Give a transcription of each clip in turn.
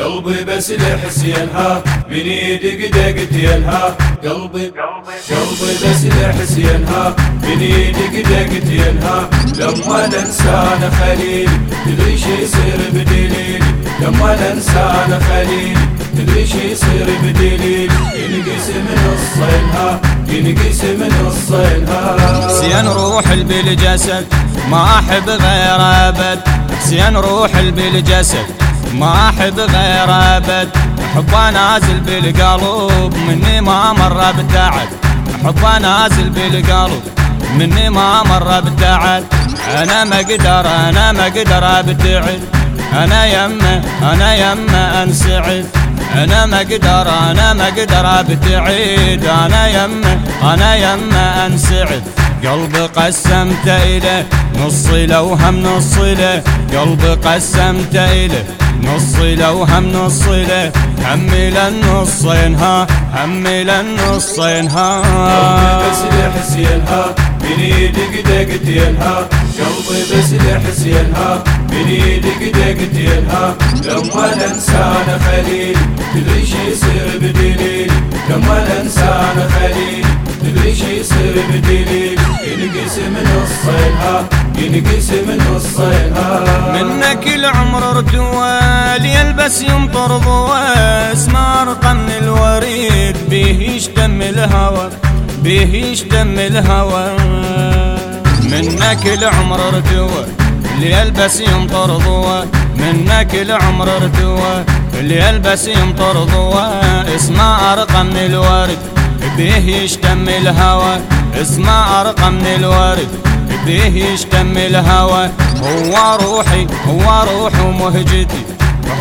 قلبي بس لحسين ها من دقتين ها قلبي قلبي بس لحسين ها من إيدك دقتين ها لما ننسانا خليل تدري شي يصير بدليل. لما ننسانا خليل تدري شي يصير بدليل. ينقسم نصين ها ينقسم نصين ها سين روح بالجسد ما أحب غير أبد. سين روح بالجسد ما احب غير ابد حبه نازل بالقلب مني ما مر بتعد حبه نازل بالقلب مني ما مر بتعد أنا ما أقدر أنا ما أقدر أبتعد. أنا يمه أنا يمه أنسعد. أنا ما أقدر أنا ما أقدر أبتعد. أنا يمه أنا يمه أنسعد. قلبي قسمت إله نصي لو هم نصي له. قلبي قسمت إله نصي لو هم نصي له همي للنصين ها همي للنصين ها. بس لحسين ها من إيدك دقتين ها. قلبي بس لحسين ها من إيدك دقتين ها. لما الإنسان خليل تدري شي يصير بدليل. لما الإنسان خليل تدري شي يصير بدليل. ينقسم نصين منك العمر ردوال يلبس يمطر ضوى اسمع من الوريد بيه يشتم الهوى بيه يشتم الهوى. منك العمر ردوى اللي يلبس يمطر ضوى منك العمر ردوى اللي يلبس يمطر ضوى اسمع ارقى من الورد بيه يشتم الهوى. اسمع ارقى من الورد بيه يشتم الهوى. هو روحي هو روح ومهجتي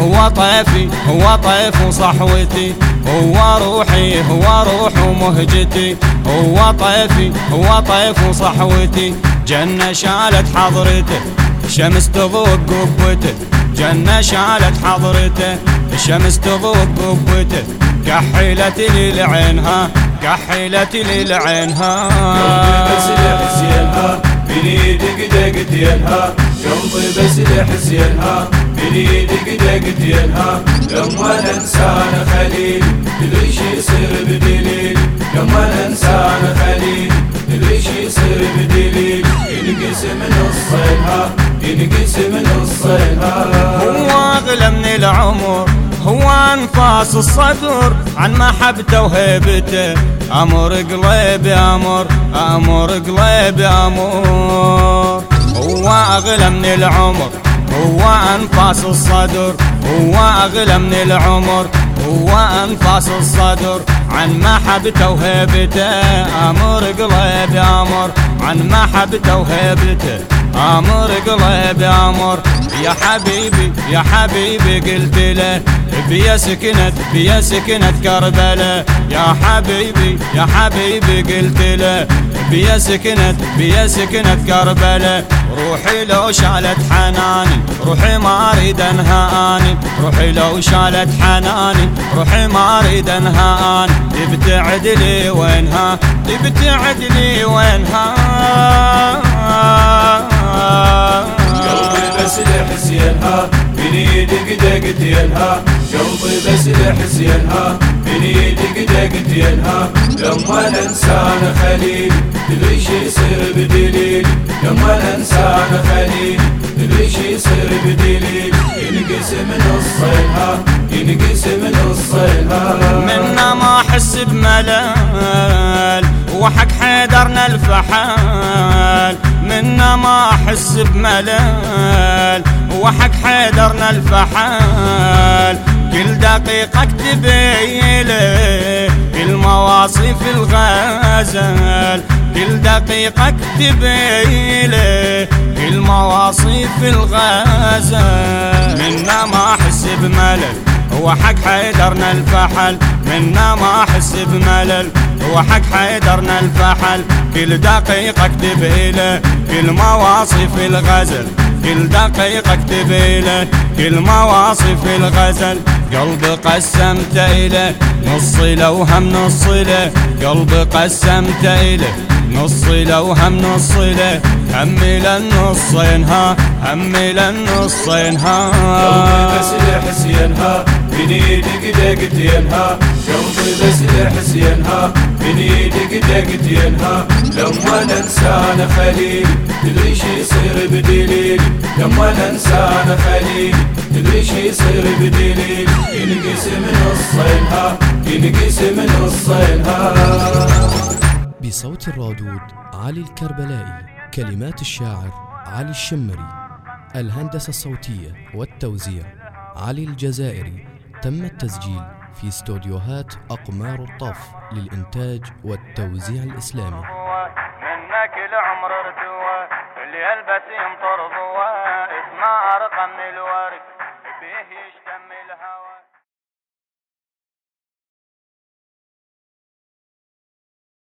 هو طيفي هو طيف وصحوتي هو روحي هو روح ومهجتي هو طيفي هو طيف وصحوتي جنة شالت حضرته شمس تضوق قبته جنة شالت حضرته شمس تضوق قبته كحيلت لي لعينها كحيلت لي لعينها دقتينها قلبي بس لحسينها من إيدك دقتينها لما الانسان خليل. تدري شي يصير بدليل. لما الانسان خليل. تدري شي يصير بدليل. ينقسم نصينها ينقسم نصينها هو أغلى من العمر. هو أنفاس الصدر. عن محبته وهيبته. أمر قلبي أمر. أمر قلبي أمر. هو أغلى من العمر هو أنفاس الصدر. هو أغلى من العمر هو أنفاس الصدر. عن محبته وهيبته آمر قلبي آمر. عن محبته وهيبته آمر قلبي آمر. يا حبيبي يا حبيبي قلت له بيا سكنت بيا سكنت كربلاء يا حبيبي يا حبيبي قلت له بيا سكنت بيا سكنت كربلاء روحي لو شالت حناني روحي ما أريد أنهاني. روحي لو شالت حناني روحي ما أريد انهاني تبتعد لي وينها؟ تبتعد لي وينها؟ قلبي بس لحسينها من إيدك دقتينها قلبي بس لحسينها من إيدك دقتينها لما الإنسان خليل تدري شي يصير بدليل. لما الإنسان خليل تدري شي يصير بدليل. ينقسم نصينها ينقسم نصينها منا ما أحس بملل وحق حيدرنا الفحال منا ما أحس بملل وحق حيدرنا الفحال كل دقيقة اكتب له كل مواصف الغزل كل دقيقة اكتب له كل مواصف الغزل منا ما أحس بملل هو حق حيدرنا الفحل. منا ما أحس بملل هو حق حيدرنا الفحل. كل دقيقة اكتب له كل مواصف الغزل كل دقيقة اكتب له كل مواصف الغزل قلبي قسمت إله نصي لو هم نصي له. قلبي قسمت إله نصي لو هم نصي له همي للنصين ها همي للنصين ها قلبي بس لحسينها من إيدك دقتينها قلبي بس لحسينها من إيدك دقتينها لما ننسانا خليل تدري شي يصير بدليل لما ننسانا خليل تدري شي يصير بدليل ينقسم نصينها ينقسم نصينها بصوت الرادود علي الكربلائي كلمات الشاعر علي الشمري الهندسة الصوتية والتوزيع علي الجزائري. تم التسجيل في استوديوهات أقمار الطف للإنتاج والتوزيع الإسلامي. منك العمر ارتوى اللي يلبس يمطر اسمع أرقى من الورد به